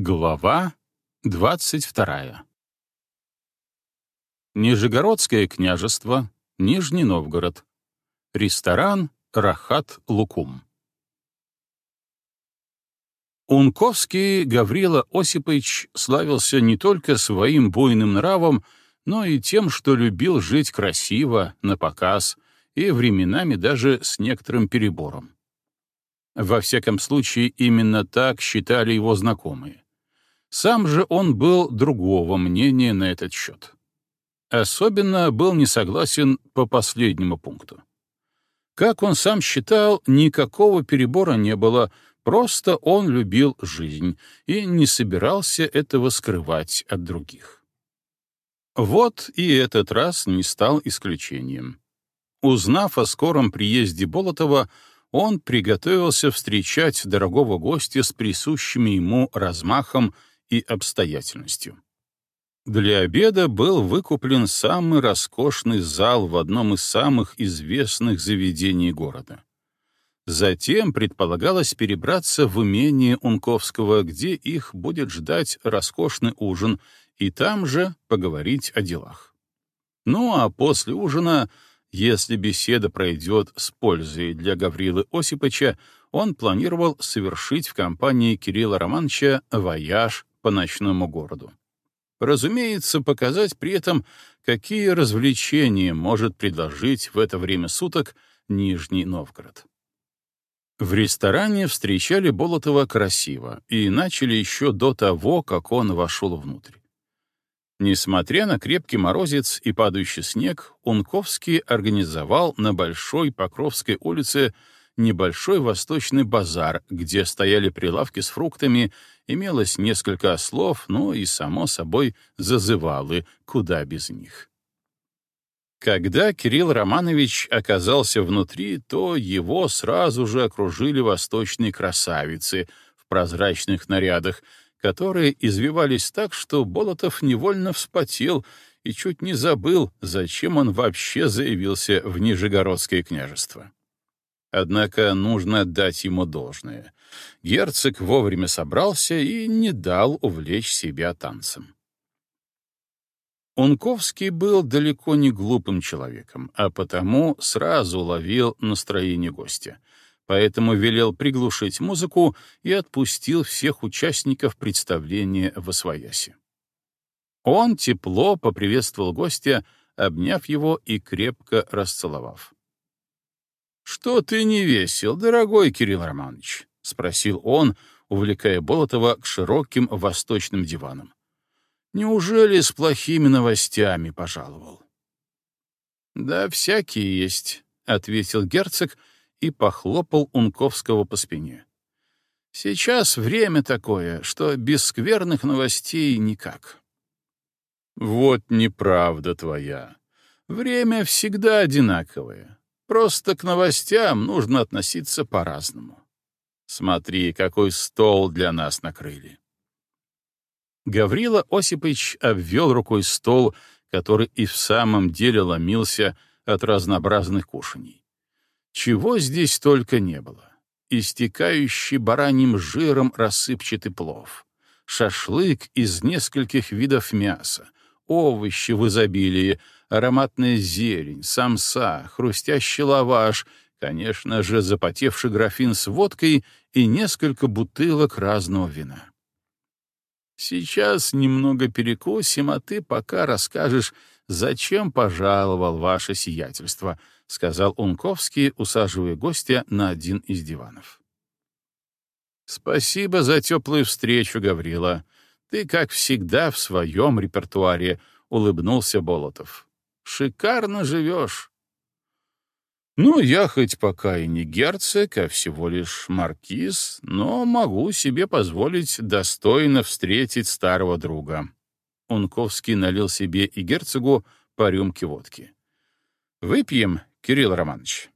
Глава двадцать вторая. Нижегородское княжество, Нижний Новгород. Ресторан «Рахат Лукум». Унковский Гаврила Осипович славился не только своим буйным нравом, но и тем, что любил жить красиво, на показ и временами даже с некоторым перебором. Во всяком случае, именно так считали его знакомые. Сам же он был другого мнения на этот счет. Особенно был не согласен по последнему пункту. Как он сам считал, никакого перебора не было, просто он любил жизнь и не собирался этого скрывать от других. Вот и этот раз не стал исключением. Узнав о скором приезде Болотова, он приготовился встречать дорогого гостя с присущими ему размахом и обстоятельностью. Для обеда был выкуплен самый роскошный зал в одном из самых известных заведений города. Затем предполагалось перебраться в имение Унковского, где их будет ждать роскошный ужин, и там же поговорить о делах. Ну а после ужина если беседа пройдет с пользой для Гаврилы Осиповича, он планировал совершить в компании Кирилла Романовича вояж по ночному городу. Разумеется, показать при этом, какие развлечения может предложить в это время суток Нижний Новгород. В ресторане встречали Болотова красиво и начали еще до того, как он вошел внутрь. Несмотря на крепкий морозец и падающий снег, Унковский организовал на Большой Покровской улице небольшой восточный базар, где стояли прилавки с фруктами, имелось несколько ослов, ну и, само собой, зазывалы, куда без них. Когда Кирилл Романович оказался внутри, то его сразу же окружили восточные красавицы в прозрачных нарядах, которые извивались так, что Болотов невольно вспотел и чуть не забыл, зачем он вообще заявился в Нижегородское княжество. Однако нужно отдать ему должное. Герцог вовремя собрался и не дал увлечь себя танцем. Унковский был далеко не глупым человеком, а потому сразу ловил настроение гостя — поэтому велел приглушить музыку и отпустил всех участников представления в Освояси. Он тепло поприветствовал гостя, обняв его и крепко расцеловав. «Что ты не весел, дорогой Кирилл Романович?» — спросил он, увлекая Болотова к широким восточным диванам. «Неужели с плохими новостями пожаловал?» «Да всякие есть», — ответил герцог, — и похлопал Унковского по спине. «Сейчас время такое, что без скверных новостей никак». «Вот неправда твоя. Время всегда одинаковое. Просто к новостям нужно относиться по-разному. Смотри, какой стол для нас накрыли». Гаврила Осипович обвел рукой стол, который и в самом деле ломился от разнообразных кушаний. Чего здесь только не было. Истекающий бараньим жиром рассыпчатый плов, шашлык из нескольких видов мяса, овощи в изобилии, ароматная зелень, самса, хрустящий лаваш, конечно же, запотевший графин с водкой и несколько бутылок разного вина. Сейчас немного перекусим, а ты пока расскажешь, зачем пожаловал ваше сиятельство, — сказал Унковский, усаживая гостя на один из диванов. «Спасибо за теплую встречу, Гаврила. Ты, как всегда, в своем репертуаре», — улыбнулся Болотов. «Шикарно живешь». «Ну, я хоть пока и не герцог, а всего лишь маркиз, но могу себе позволить достойно встретить старого друга». Унковский налил себе и герцогу по рюмке водки. «Выпьем Кирилл Романович.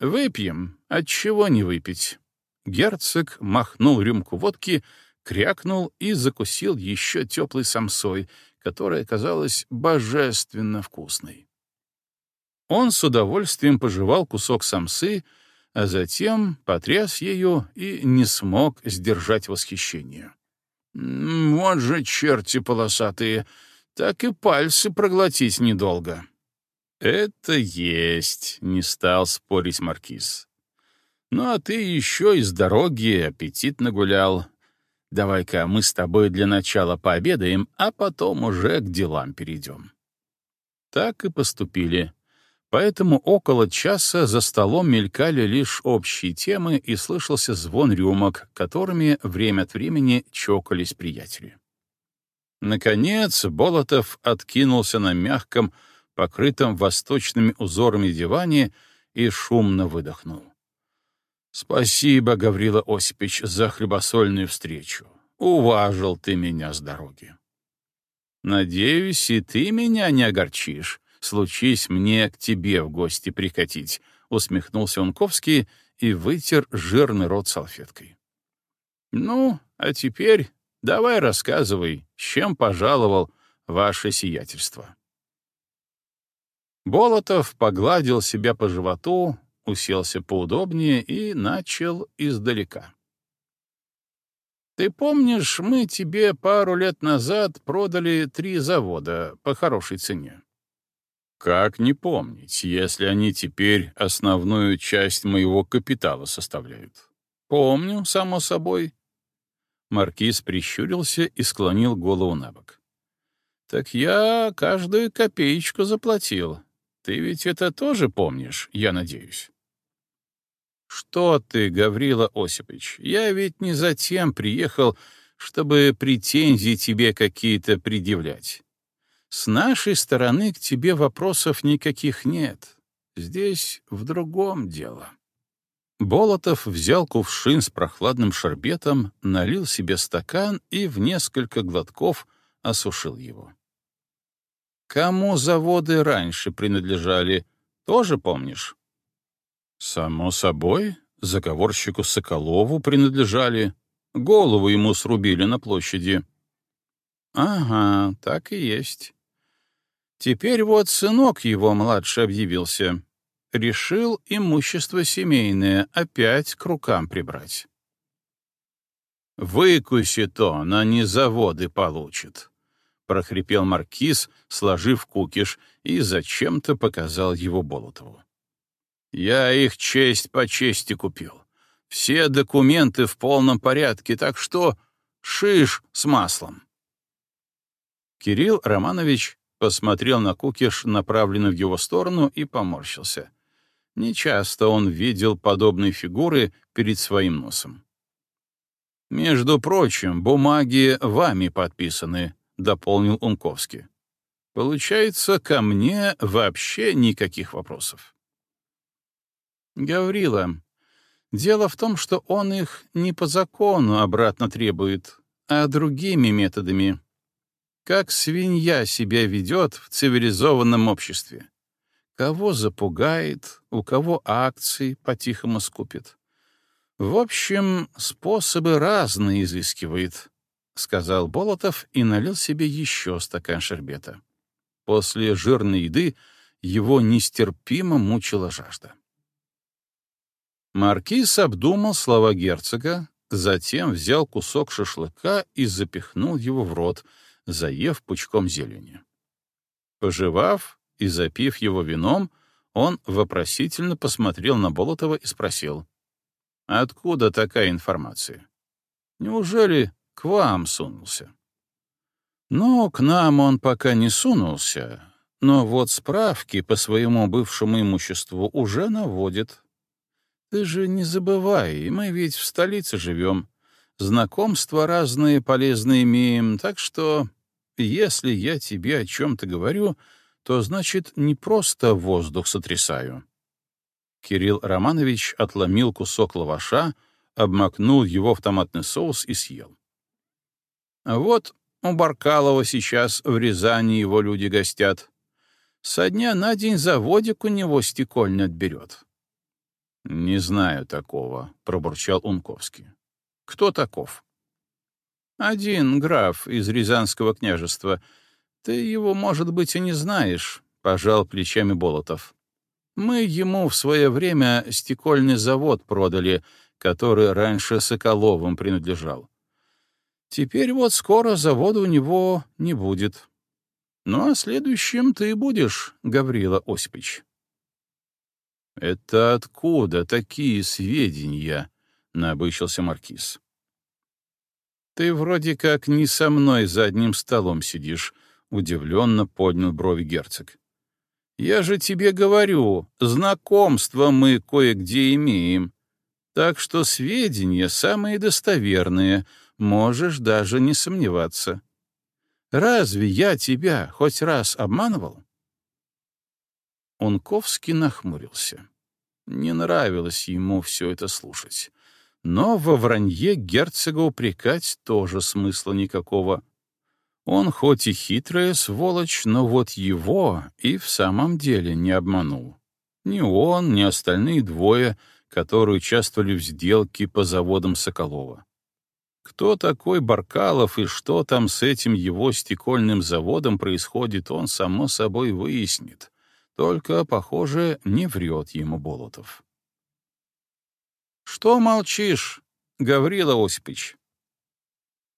Выпьем, от чего не выпить? Герцог махнул рюмку водки, крякнул и закусил еще теплой самсой, которая казалась божественно вкусной. Он с удовольствием пожевал кусок самсы, а затем потряс ею и не смог сдержать восхищение. Вот же черти полосатые, так и пальцы проглотить недолго. Это есть, не стал спорить маркиз. Ну а ты еще из дороги аппетит нагулял. Давай-ка мы с тобой для начала пообедаем, а потом уже к делам перейдем. Так и поступили. Поэтому около часа за столом мелькали лишь общие темы и слышался звон рюмок, которыми время от времени чокались приятели. Наконец Болотов откинулся на мягком, покрытом восточными узорами диване и шумно выдохнул. «Спасибо, Гаврила Осипович, за хлебосольную встречу. Уважил ты меня с дороги. Надеюсь, и ты меня не огорчишь, случись мне к тебе в гости прикатить», — усмехнулся Унковский и вытер жирный рот салфеткой. «Ну, а теперь давай рассказывай, с чем пожаловал ваше сиятельство». Болотов погладил себя по животу, уселся поудобнее и начал издалека. «Ты помнишь, мы тебе пару лет назад продали три завода по хорошей цене?» Как не помнить, если они теперь основную часть моего капитала составляют? Помню, само собой. Маркиз прищурился и склонил голову на бок. Так я каждую копеечку заплатил. Ты ведь это тоже помнишь, я надеюсь. Что ты, Гаврила Осипович, я ведь не затем приехал, чтобы претензии тебе какие-то предъявлять. С нашей стороны к тебе вопросов никаких нет. Здесь в другом дело. Болотов взял кувшин с прохладным шарбетом, налил себе стакан и в несколько глотков осушил его. Кому заводы раньше принадлежали, тоже помнишь? Само собой, заговорщику Соколову принадлежали. Голову ему срубили на площади. Ага, так и есть. Теперь вот сынок его младший объявился. Решил имущество семейное опять к рукам прибрать. «Выкусит он, а не заводы получит», — прохрипел маркиз, сложив кукиш, и зачем-то показал его Болотову. «Я их честь по чести купил. Все документы в полном порядке, так что шиш с маслом». Кирилл Романович посмотрел на кукиш, направленный в его сторону, и поморщился. Нечасто он видел подобные фигуры перед своим носом. «Между прочим, бумаги вами подписаны», — дополнил Унковский. «Получается, ко мне вообще никаких вопросов». «Гаврила, дело в том, что он их не по закону обратно требует, а другими методами», как свинья себя ведет в цивилизованном обществе. Кого запугает, у кого акции по-тихому скупит. В общем, способы разные изыскивает, — сказал Болотов и налил себе еще стакан шербета. После жирной еды его нестерпимо мучила жажда. Маркиз обдумал слова герцога, затем взял кусок шашлыка и запихнул его в рот — заев пучком зелени. Пожевав и запив его вином, он вопросительно посмотрел на Болотова и спросил. «Откуда такая информация? Неужели к вам сунулся?» «Ну, к нам он пока не сунулся, но вот справки по своему бывшему имуществу уже наводит. Ты же не забывай, мы ведь в столице живем. Знакомства разные полезные имеем, так что если я тебе о чем-то говорю, то значит не просто воздух сотрясаю. Кирилл Романович отломил кусок лаваша, обмакнул его в томатный соус и съел. Вот у Баркалова сейчас в Рязани его люди гостят. Со дня на день заводик у него стекольный отберет. — Не знаю такого, — пробурчал Унковский. — Кто таков? Один граф из Рязанского княжества. Ты его, может быть, и не знаешь, — пожал плечами Болотов. Мы ему в свое время стекольный завод продали, который раньше Соколовым принадлежал. Теперь вот скоро завода у него не будет. Ну а следующим ты будешь, Гаврила Осипович. «Это откуда такие сведения?» — набычился Маркиз. «Ты вроде как не со мной за одним столом сидишь», — удивленно поднял брови герцог. «Я же тебе говорю, знакомства мы кое-где имеем, так что сведения самые достоверные, можешь даже не сомневаться. Разве я тебя хоть раз обманывал?» Унковский нахмурился. Не нравилось ему все это слушать. Но во вранье герцога упрекать тоже смысла никакого. Он хоть и хитрая сволочь, но вот его и в самом деле не обманул. Ни он, ни остальные двое, которые участвовали в сделке по заводам Соколова. Кто такой Баркалов и что там с этим его стекольным заводом происходит, он, само собой, выяснит. Только, похоже, не врет ему Болотов. «Что молчишь, Гаврила Осипович?»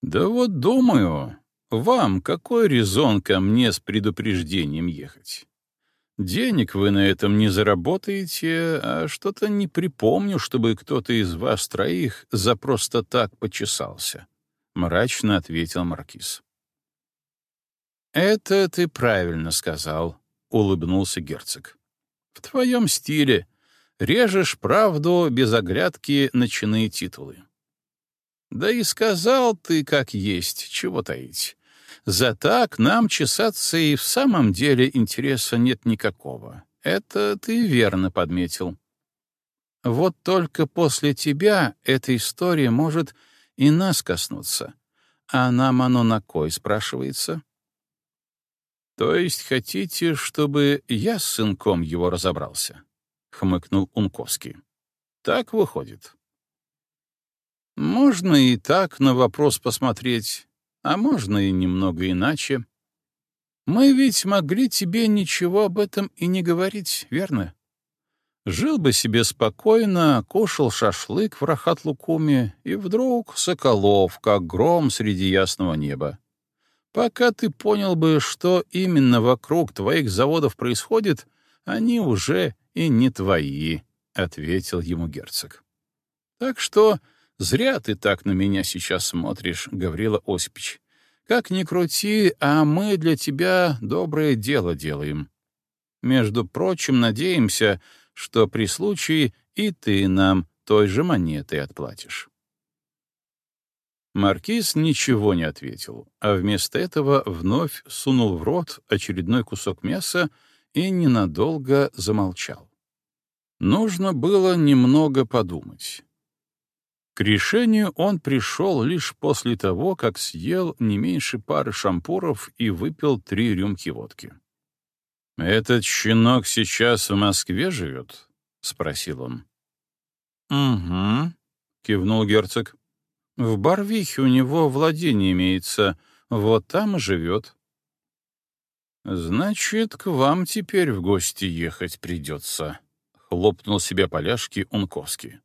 «Да вот думаю, вам какой резон ко мне с предупреждением ехать? Денег вы на этом не заработаете, а что-то не припомню, чтобы кто-то из вас троих за просто так почесался», — мрачно ответил Маркиз. «Это ты правильно сказал», улыбнулся герцог. В твоем стиле режешь правду без оглядки на чины титулы. Да и сказал ты, как есть, чего таить. За так нам чесаться и в самом деле интереса нет никакого. Это ты верно подметил. Вот только после тебя эта история может и нас коснуться. А нам оно на кой, спрашивается? «То есть хотите, чтобы я с сынком его разобрался?» — хмыкнул Унковский. «Так выходит». «Можно и так на вопрос посмотреть, а можно и немного иначе. Мы ведь могли тебе ничего об этом и не говорить, верно? Жил бы себе спокойно, кушал шашлык в Рахат-Лукуме, и вдруг Соколов, как гром среди ясного неба. Пока ты понял бы, что именно вокруг твоих заводов происходит, они уже и не твои, — ответил ему герцог. Так что зря ты так на меня сейчас смотришь, Гаврила Осипович. Как ни крути, а мы для тебя доброе дело делаем. Между прочим, надеемся, что при случае и ты нам той же монетой отплатишь. Маркиз ничего не ответил, а вместо этого вновь сунул в рот очередной кусок мяса и ненадолго замолчал. Нужно было немного подумать. К решению он пришел лишь после того, как съел не меньше пары шампуров и выпил три рюмки водки. «Этот щенок сейчас в Москве живет?» — спросил он. «Угу», — кивнул герцог. В Барвихе у него владение имеется, вот там и живет. Значит, к вам теперь в гости ехать придется, хлопнул себе поляшки Унковский.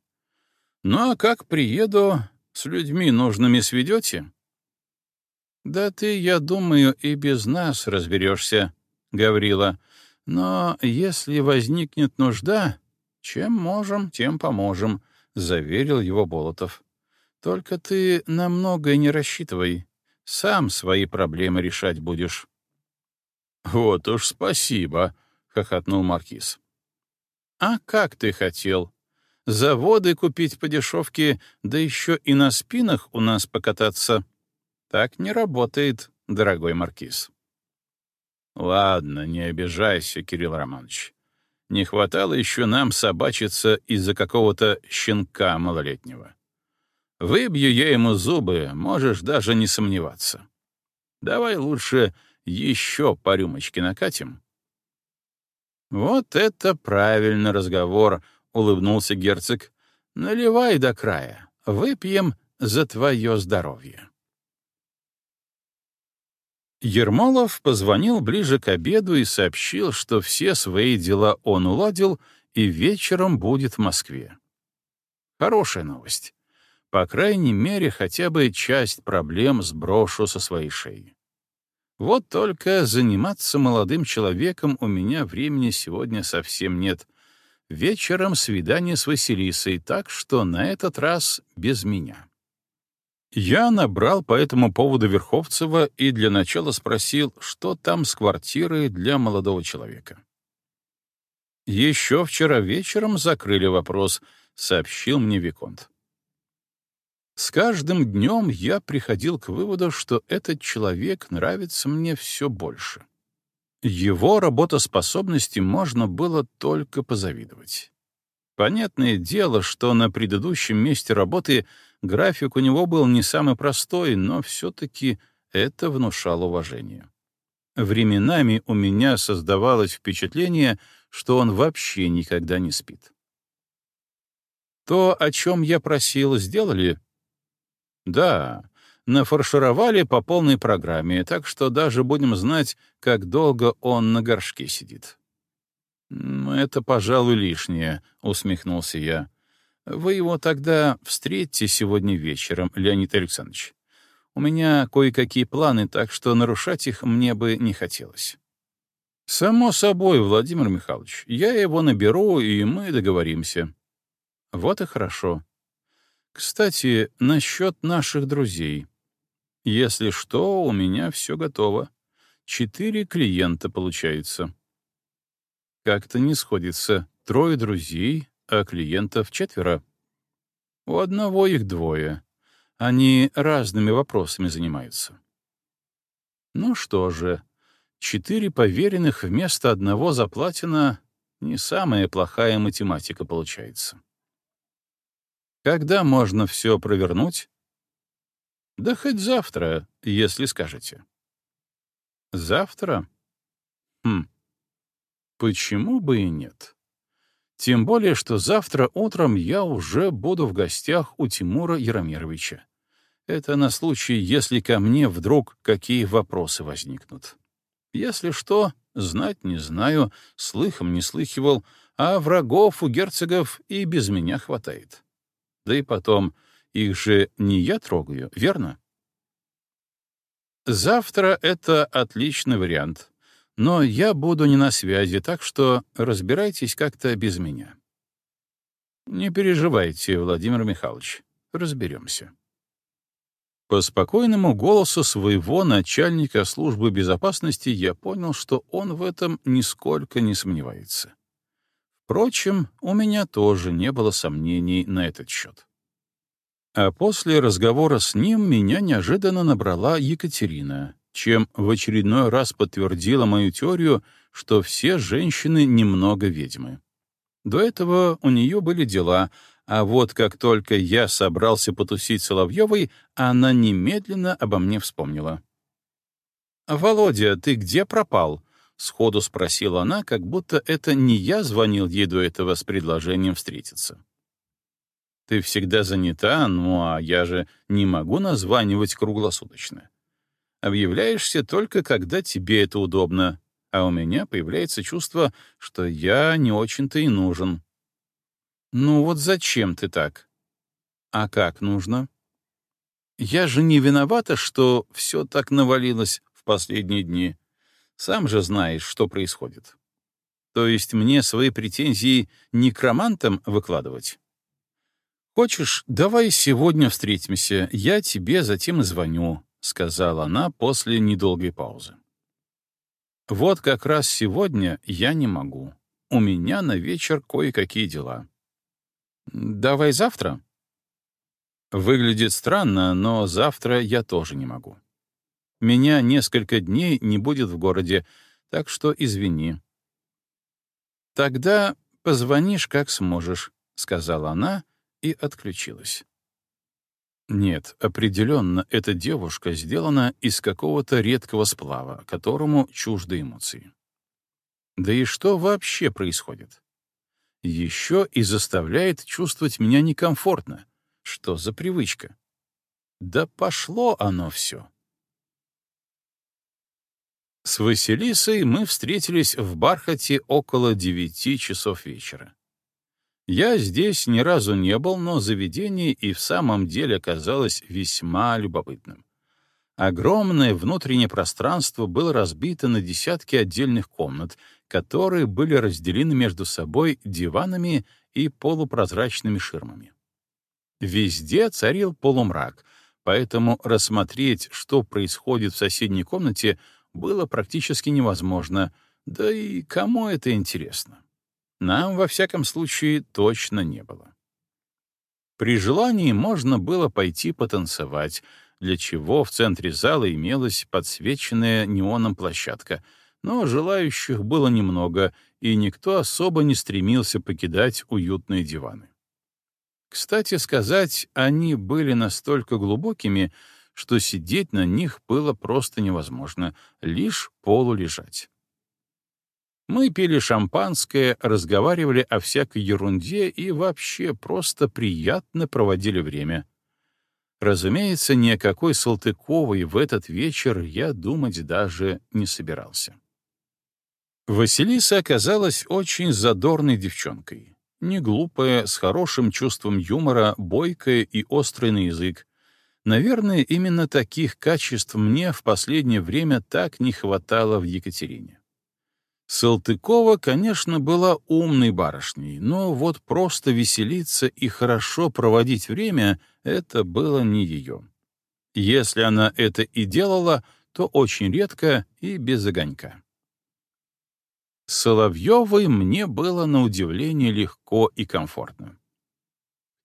Ну а как приеду, с людьми нужными сведете? Да ты, я думаю, и без нас разберешься, Гаврила. Но если возникнет нужда, чем можем, тем поможем, заверил его Болотов. Только ты на многое не рассчитывай. Сам свои проблемы решать будешь. Вот уж спасибо, хохотнул маркиз. А как ты хотел? Заводы купить по дешевке, да еще и на спинах у нас покататься. Так не работает, дорогой маркиз. Ладно, не обижайся, Кирилл Романович. Не хватало еще нам собачиться из-за какого-то щенка малолетнего. Выбью я ему зубы, можешь даже не сомневаться. Давай лучше еще по рюмочке накатим. Вот это правильный разговор, улыбнулся герцог. Наливай до края, выпьем за твое здоровье. Ермолов позвонил ближе к обеду и сообщил, что все свои дела он уладил и вечером будет в Москве. Хорошая новость. По крайней мере, хотя бы часть проблем сброшу со своей шеи. Вот только заниматься молодым человеком у меня времени сегодня совсем нет. Вечером свидание с Василисой, так что на этот раз без меня. Я набрал по этому поводу Верховцева и для начала спросил, что там с квартирой для молодого человека. «Еще вчера вечером закрыли вопрос», — сообщил мне Виконт. С каждым днем я приходил к выводу, что этот человек нравится мне все больше. Его работоспособности можно было только позавидовать. Понятное дело, что на предыдущем месте работы график у него был не самый простой, но все-таки это внушало уважение. Временами у меня создавалось впечатление, что он вообще никогда не спит. То, о чем я просил, сделали? Да, нафаршировали по полной программе, так что даже будем знать, как долго он на горшке сидит. «Это, пожалуй, лишнее», — усмехнулся я. «Вы его тогда встретите сегодня вечером, Леонид Александрович. У меня кое-какие планы, так что нарушать их мне бы не хотелось». «Само собой, Владимир Михайлович. Я его наберу, и мы договоримся». «Вот и хорошо. Кстати, насчет наших друзей. Если что, у меня все готово. Четыре клиента получается». Как-то не сходится. Трое друзей, а клиентов четверо. У одного их двое. Они разными вопросами занимаются. Ну что же, четыре поверенных вместо одного заплатина — не самая плохая математика получается. Когда можно все провернуть? Да хоть завтра, если скажете. Завтра? Хм. Почему бы и нет? Тем более, что завтра утром я уже буду в гостях у Тимура Яромировича. Это на случай, если ко мне вдруг какие вопросы возникнут. Если что, знать не знаю, слыхом не слыхивал, а врагов у герцогов и без меня хватает. Да и потом, их же не я трогаю, верно? Завтра — это отличный вариант. Но я буду не на связи, так что разбирайтесь как-то без меня. Не переживайте, Владимир Михайлович, разберемся. По спокойному голосу своего начальника службы безопасности я понял, что он в этом нисколько не сомневается. Впрочем, у меня тоже не было сомнений на этот счет. А после разговора с ним меня неожиданно набрала Екатерина, чем в очередной раз подтвердила мою теорию, что все женщины немного ведьмы. До этого у нее были дела, а вот как только я собрался потусить Соловьевой, она немедленно обо мне вспомнила. «Володя, ты где пропал?» — сходу спросила она, как будто это не я звонил ей до этого с предложением встретиться. «Ты всегда занята, ну а я же не могу названивать круглосуточно объявляешься только когда тебе это удобно, а у меня появляется чувство, что я не очень-то и нужен. Ну вот зачем ты так? А как нужно? Я же не виновата, что все так навалилось в последние дни. Сам же знаешь, что происходит. То есть мне свои претензии некромантам выкладывать? Хочешь, давай сегодня встретимся, я тебе затем звоню, — сказала она после недолгой паузы. «Вот как раз сегодня я не могу. У меня на вечер кое-какие дела. Давай завтра?» Выглядит странно, но завтра я тоже не могу. Меня несколько дней не будет в городе, так что извини. «Тогда позвонишь, как сможешь», — сказала она и отключилась. Нет, определенно, эта девушка сделана из какого-то редкого сплава, которому чужды эмоции. Да и что вообще происходит? Еще и заставляет чувствовать меня некомфортно. Что за привычка? Да пошло оно все. С Василисой мы встретились в Бархате около девяти часов вечера. Я здесь ни разу не был, но заведение и в самом деле оказалось весьма любопытным. Огромное внутреннее пространство было разбито на десятки отдельных комнат, которые были разделены между собой диванами и полупрозрачными ширмами. Везде царил полумрак, поэтому рассмотреть, что происходит в соседней комнате, было практически невозможно, да и кому это интересно? Нам, во всяком случае, точно не было. При желании можно было пойти потанцевать, для чего в центре зала имелась подсвеченная неоном площадка, но желающих было немного, и никто особо не стремился покидать уютные диваны. Кстати сказать, они были настолько глубокими, что сидеть на них было просто невозможно, лишь полулежать. Мы пили шампанское, разговаривали о всякой ерунде и вообще просто приятно проводили время. Разумеется, ни о какой Салтыковой в этот вечер я думать даже не собирался. Василиса оказалась очень задорной девчонкой. Не глупая, с хорошим чувством юмора, бойкая и острый на язык. Наверное, именно таких качеств мне в последнее время так не хватало в Екатерине. Салтыкова, конечно, была умной барышней, но вот просто веселиться и хорошо проводить время — это было не ее. Если она это и делала, то очень редко и без огонька. Соловьевой мне было на удивление легко и комфортно.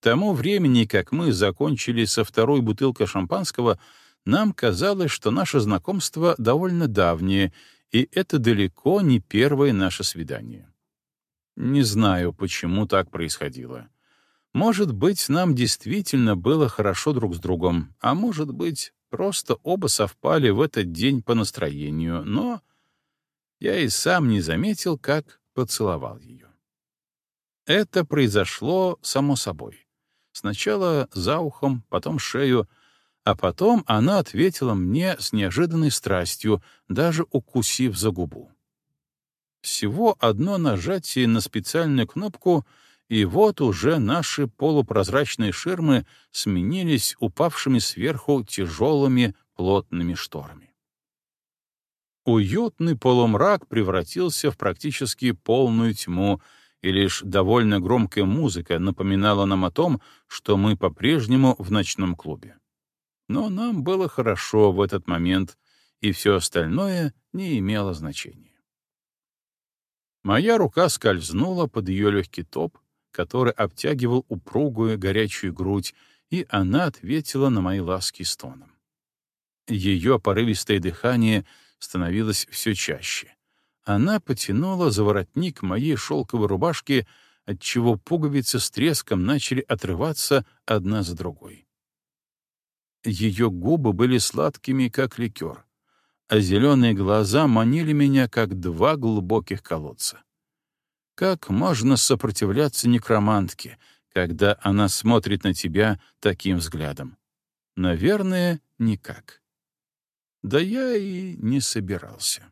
Тому времени, как мы закончили со второй бутылкой шампанского, нам казалось, что наше знакомство довольно давнее, и это далеко не первое наше свидание. Не знаю, почему так происходило. Может быть, нам действительно было хорошо друг с другом, а может быть, просто оба совпали в этот день по настроению, но я и сам не заметил, как поцеловал ее. Это произошло само собой. Сначала за ухом, потом шею, а потом она ответила мне с неожиданной страстью, даже укусив за губу. Всего одно нажатие на специальную кнопку — и вот уже наши полупрозрачные ширмы сменились упавшими сверху тяжелыми плотными шторами. Уютный полумрак превратился в практически полную тьму, и лишь довольно громкая музыка напоминала нам о том, что мы по-прежнему в ночном клубе. Но нам было хорошо в этот момент, и все остальное не имело значения. Моя рука скользнула под ее легкий топ, который обтягивал упругую горячую грудь, и она ответила на мои ласки стоном. Ее порывистое дыхание становилось все чаще. Она потянула за воротник моей шелковой рубашки, отчего пуговицы с треском начали отрываться одна за другой. Ее губы были сладкими, как ликер, а зеленые глаза манили меня, как два глубоких колодца. Как можно сопротивляться некромантке, когда она смотрит на тебя таким взглядом? Наверное, никак. Да я и не собирался.